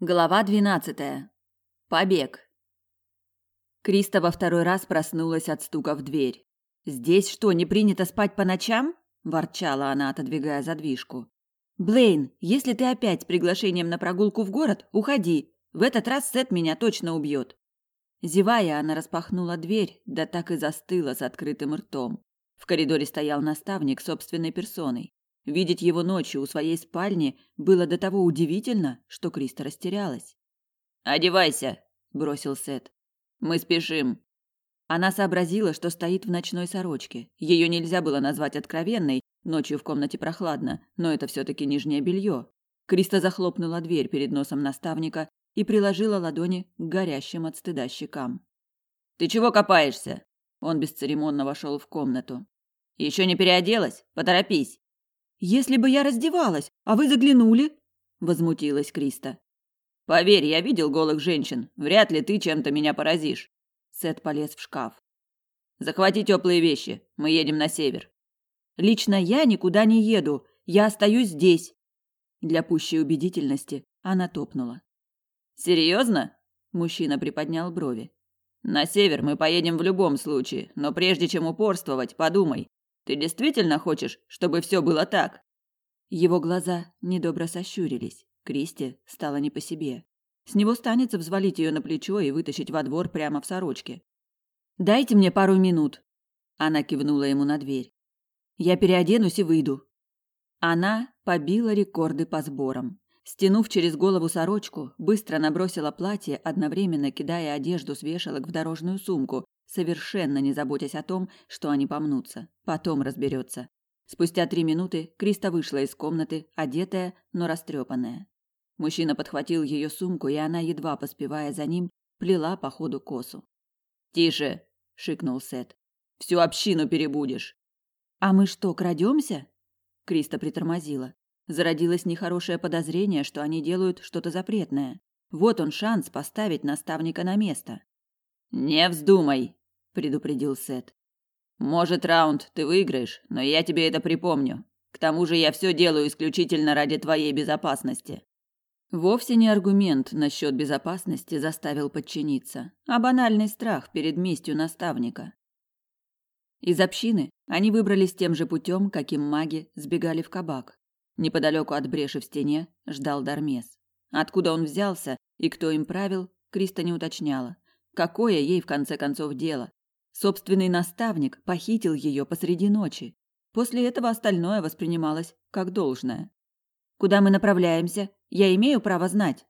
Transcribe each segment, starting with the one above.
Глава двенадцатая. Побег. Криста во второй раз проснулась от стука в дверь. «Здесь что, не принято спать по ночам?» – ворчала она, отодвигая задвижку. «Блейн, если ты опять с приглашением на прогулку в город, уходи. В этот раз Сет меня точно убьет». Зевая, она распахнула дверь, да так и застыла с открытым ртом. В коридоре стоял наставник собственной персоной. Видеть его ночью у своей спальни было до того удивительно, что Криста растерялась. «Одевайся», – бросил Сет. «Мы спешим». Она сообразила, что стоит в ночной сорочке. Ее нельзя было назвать откровенной, ночью в комнате прохладно, но это все-таки нижнее белье. Криста захлопнула дверь перед носом наставника и приложила ладони к горящим от стыда щекам. «Ты чего копаешься?» Он бесцеремонно вошел в комнату. «Еще не переоделась? Поторопись!» Если бы я раздевалась, а вы заглянули, возмутилась Криста. Поверь, я видел голых женщин. Вряд ли ты чем-то меня поразишь. Сет полез в шкаф. Захвати теплые вещи. Мы едем на север. Лично я никуда не еду. Я остаюсь здесь. Для пущей убедительности она топнула. Серьезно? Мужчина приподнял брови. На север мы поедем в любом случае, но прежде чем упорствовать, подумай, ты действительно хочешь, чтобы все было так? Его глаза недобро сощурились. Кристи стало не по себе. С него станется взвалить ее на плечо и вытащить во двор прямо в сорочке. Дайте мне пару минут. Она кивнула ему на дверь. Я переоденусь и выйду. Она побила рекорды по сборам. Стянув через голову сорочку, быстро набросила платье, одновременно кидая одежду с вешалок в дорожную сумку, совершенно не заботясь о том, что они помнутся. Потом разберется. Спустя три минуты Криста вышла из комнаты, одетая, но растрепанная. Мужчина подхватил ее сумку, и она, едва поспевая за ним, плела по ходу косу. «Тише!» – шикнул Сет. «Всю общину перебудешь!» «А мы что, крадемся?» Криста притормозила. Зародилось нехорошее подозрение, что они делают что-то запретное. Вот он шанс поставить наставника на место. «Не вздумай!» Предупредил Сет. Может, раунд ты выиграешь, но я тебе это припомню. К тому же я все делаю исключительно ради твоей безопасности. Вовсе не аргумент насчет безопасности заставил подчиниться, а банальный страх перед местью наставника. Из общины они выбрались тем же путем, каким маги сбегали в кабак. Неподалеку от бреши в стене ждал Дармес. Откуда он взялся и кто им правил, Криста не уточняла. Какое ей в конце концов дело? Собственный наставник похитил ее посреди ночи. После этого остальное воспринималось как должное. Куда мы направляемся? Я имею право знать.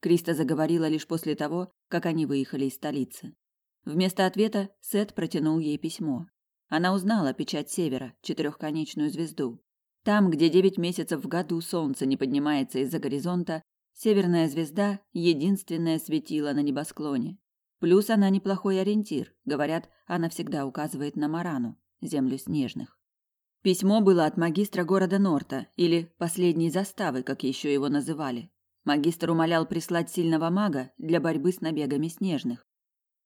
Криста заговорила лишь после того, как они выехали из столицы. Вместо ответа Сет протянул ей письмо. Она узнала печать севера, четырехконечную звезду. Там, где девять месяцев в году солнце не поднимается из-за горизонта, северная звезда – единственное светило на небосклоне. Плюс она неплохой ориентир. Говорят, она всегда указывает на Марану, землю снежных. Письмо было от магистра города Норта, или последней заставы, как еще его называли. Магистр умолял прислать сильного мага для борьбы с набегами снежных.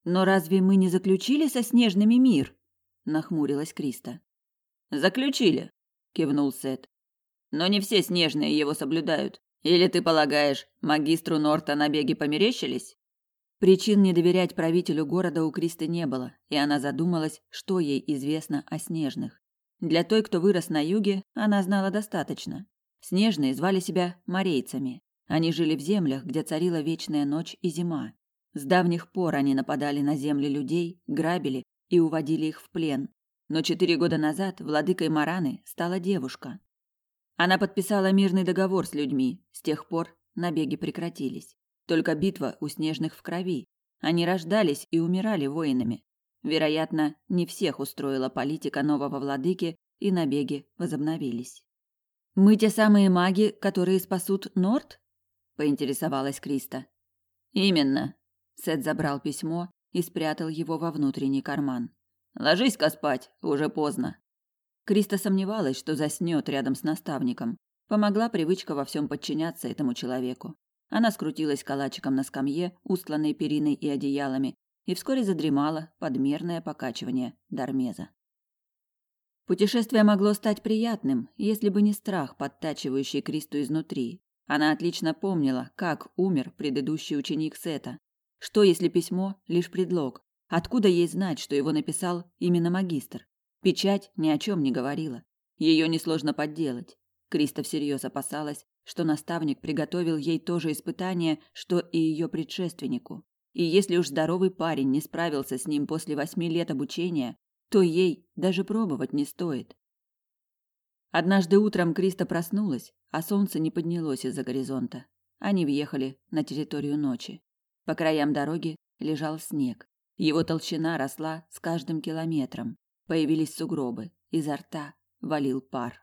«Но разве мы не заключили со снежными мир?» – нахмурилась Криста. «Заключили», – кивнул Сет. «Но не все снежные его соблюдают. Или ты полагаешь, магистру Норта набеги померещились?» Причин не доверять правителю города у Кристы не было, и она задумалась, что ей известно о снежных. Для той, кто вырос на юге, она знала достаточно. Снежные звали себя морейцами. Они жили в землях, где царила вечная ночь и зима. С давних пор они нападали на земли людей, грабили и уводили их в плен. Но четыре года назад владыкой Мараны стала девушка. Она подписала мирный договор с людьми. С тех пор набеги прекратились. Только битва у снежных в крови. Они рождались и умирали воинами. Вероятно, не всех устроила политика нового владыки, и набеги возобновились. «Мы те самые маги, которые спасут Норт?» – поинтересовалась Криста. «Именно». Сет забрал письмо и спрятал его во внутренний карман. «Ложись-ка спать, уже поздно». Криста сомневалась, что заснет рядом с наставником. Помогла привычка во всем подчиняться этому человеку. Она скрутилась калачиком на скамье, устланной периной и одеялами, и вскоре задремала под мерное покачивание Дармеза. Путешествие могло стать приятным, если бы не страх, подтачивающий Кристу изнутри. Она отлично помнила, как умер предыдущий ученик Сета. Что, если письмо – лишь предлог? Откуда ей знать, что его написал именно магистр? Печать ни о чем не говорила. Ее несложно подделать. Криста всерьез опасалась, что наставник приготовил ей то же испытание, что и ее предшественнику. И если уж здоровый парень не справился с ним после восьми лет обучения, то ей даже пробовать не стоит. Однажды утром Криста проснулась, а солнце не поднялось из-за горизонта. Они въехали на территорию ночи. По краям дороги лежал снег. Его толщина росла с каждым километром. Появились сугробы, изо рта валил пар.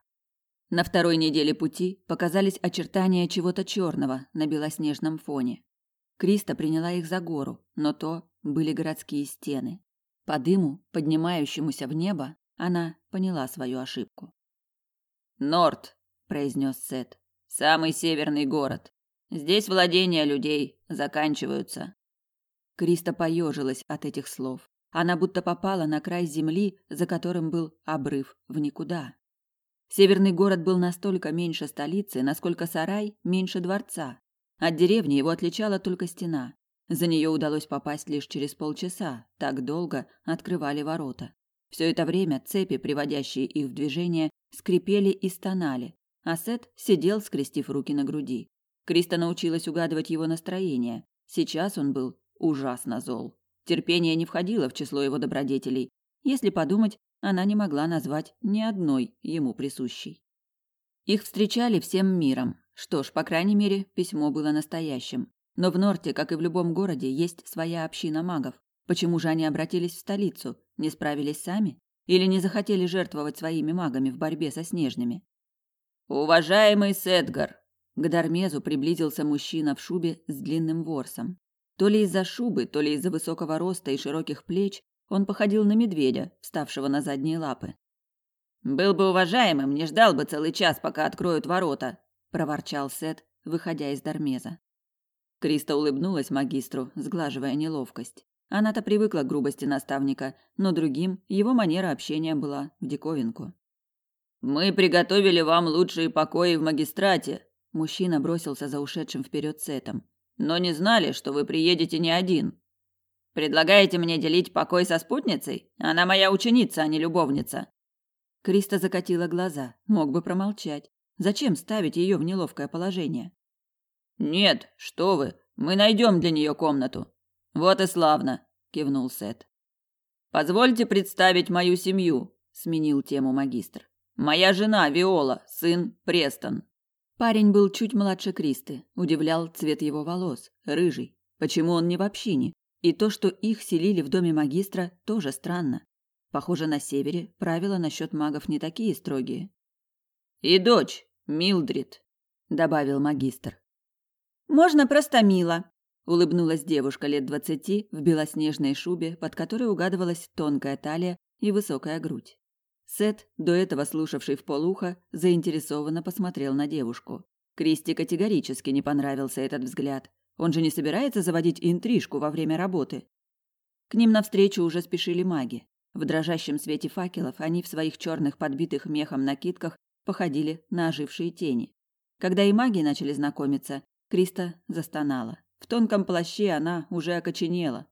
На второй неделе пути показались очертания чего-то черного на белоснежном фоне. Криста приняла их за гору, но то были городские стены. По дыму, поднимающемуся в небо, она поняла свою ошибку. Норт, произнес Сет. Самый северный город. Здесь владения людей заканчиваются. Криста поежилась от этих слов. Она будто попала на край земли, за которым был обрыв в никуда. Северный город был настолько меньше столицы, насколько сарай меньше дворца. От деревни его отличала только стена. За нее удалось попасть лишь через полчаса, так долго открывали ворота. Все это время цепи, приводящие их в движение, скрипели и стонали, а Сет сидел, скрестив руки на груди. Криста научилась угадывать его настроение. Сейчас он был ужасно зол. Терпение не входило в число его добродетелей. Если подумать, она не могла назвать ни одной ему присущей. Их встречали всем миром. Что ж, по крайней мере, письмо было настоящим. Но в Норте, как и в любом городе, есть своя община магов. Почему же они обратились в столицу? Не справились сами? Или не захотели жертвовать своими магами в борьбе со снежными? «Уважаемый Сетгар!» К Дармезу приблизился мужчина в шубе с длинным ворсом. То ли из-за шубы, то ли из-за высокого роста и широких плеч он походил на медведя, вставшего на задние лапы. «Был бы уважаемым, не ждал бы целый час, пока откроют ворота», – проворчал Сет, выходя из Дармеза. Криста улыбнулась магистру, сглаживая неловкость. Она-то привыкла к грубости наставника, но другим его манера общения была в диковинку. Мы приготовили вам лучшие покои в магистрате. Мужчина бросился за ушедшим вперед Сетом. Но не знали, что вы приедете не один. Предлагаете мне делить покой со спутницей? Она моя ученица, а не любовница. Криста закатила глаза. Мог бы промолчать. Зачем ставить ее в неловкое положение? Нет, что вы? Мы найдем для нее комнату. Вот и славно, кивнул Сет. Позвольте представить мою семью, сменил тему магистр. Моя жена Виола, сын Престон. Парень был чуть младше Кристы. Удивлял цвет его волос, рыжий. Почему он не в общине? И то, что их селили в доме магистра, тоже странно. Похоже, на севере правила насчет магов не такие строгие. И дочь, Милдрид, добавил магистр. Можно просто Мила, улыбнулась девушка лет двадцати в белоснежной шубе, под которой угадывалась тонкая талия и высокая грудь. Сет, до этого слушавший в полухо, заинтересованно посмотрел на девушку. Кристи категорически не понравился этот взгляд. Он же не собирается заводить интрижку во время работы. К ним навстречу уже спешили маги. В дрожащем свете факелов они в своих черных подбитых мехом накидках походили на ожившие тени. Когда и маги начали знакомиться, Криста застонала. В тонком плаще она уже окоченела.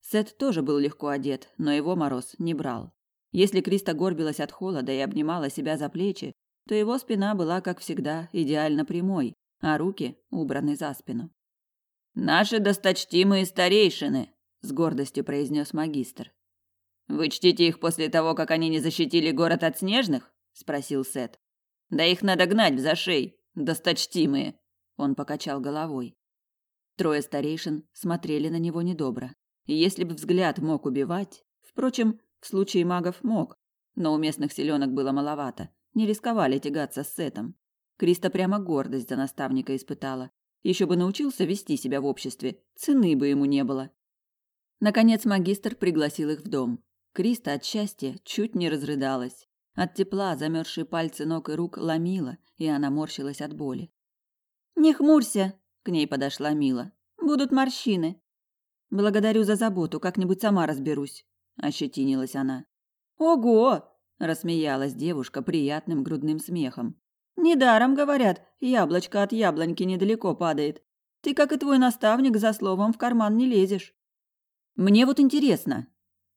Сет тоже был легко одет, но его мороз не брал. Если Криста горбилась от холода и обнимала себя за плечи, то его спина была, как всегда, идеально прямой, а руки убраны за спину. «Наши досточтимые старейшины», — с гордостью произнес магистр. «Вы чтите их после того, как они не защитили город от снежных?» — спросил Сет. «Да их надо гнать в зашей, досточтимые», — он покачал головой. Трое старейшин смотрели на него недобро. Если бы взгляд мог убивать... Впрочем, в случае магов мог, но у местных селенок было маловато. Не рисковали тягаться с Сетом. Криста прямо гордость за наставника испытала. Еще бы научился вести себя в обществе, цены бы ему не было. Наконец магистр пригласил их в дом. Криста от счастья чуть не разрыдалась. От тепла замерзшие пальцы ног и рук ломила, и она морщилась от боли. «Не хмурься!» – к ней подошла Мила. «Будут морщины!» «Благодарю за заботу, как-нибудь сама разберусь», ощетинилась она. Ого! рассмеялась девушка приятным грудным смехом. Недаром говорят, яблочко от яблоньки недалеко падает. Ты, как и твой наставник, за словом в карман не лезешь. Мне вот интересно,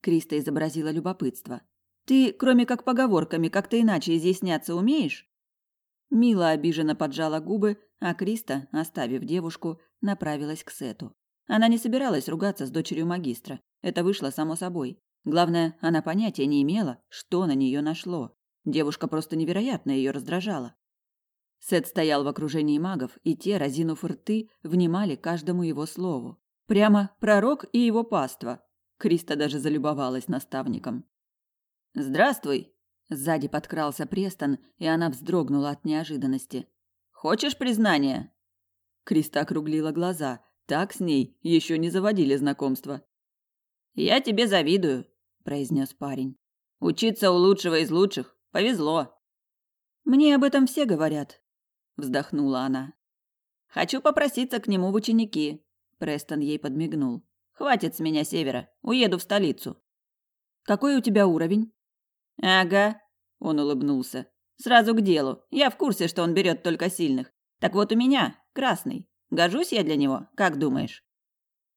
Криста изобразила любопытство. Ты, кроме как поговорками, как-то иначе изъясняться умеешь? Мила обиженно поджала губы, а Криста, оставив девушку, направилась к Сету. Она не собиралась ругаться с дочерью магистра. Это вышло само собой. Главное, она понятия не имела, что на нее нашло. Девушка просто невероятно ее раздражала. Сет стоял в окружении магов, и те, разинув рты, внимали каждому его слову. Прямо пророк и его паства. Криста даже залюбовалась наставником. «Здравствуй!» Сзади подкрался Престон, и она вздрогнула от неожиданности. «Хочешь признания?» Криста округлила глаза. Так с ней еще не заводили знакомства. «Я тебе завидую», – произнес парень. «Учиться у лучшего из лучших. Повезло». «Мне об этом все говорят», – вздохнула она. «Хочу попроситься к нему в ученики», – Престон ей подмигнул. Хватит с меня севера. Уеду в столицу. Какой у тебя уровень? Ага, он улыбнулся. Сразу к делу. Я в курсе, что он берет только сильных. Так вот у меня красный. Гожусь я для него, как думаешь?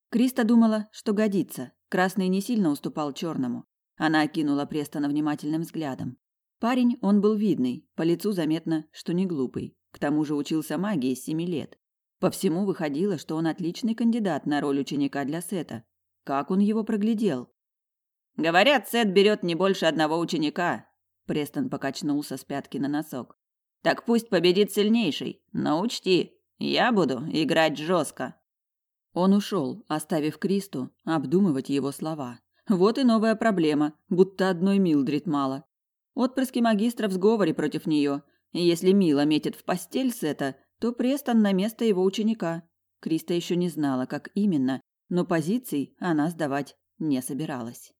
Криста думала, что годится. Красный не сильно уступал черному. Она окинула Престона внимательным взглядом. Парень, он был видный, по лицу заметно, что не глупый. К тому же учился магии с семи лет. По всему выходило, что он отличный кандидат на роль ученика для Сета. Как он его проглядел? Говорят, Сет берет не больше одного ученика. Престон покачнулся с пятки на носок. Так пусть победит сильнейший, но учти, я буду играть жестко. Он ушел, оставив Кристу обдумывать его слова. Вот и новая проблема, будто одной Милдрид мало. Отпрыски магистров в сговоре против нее. И если Мила метит в постель Сета, то Престон на место его ученика. Криста еще не знала, как именно, но позиций она сдавать не собиралась.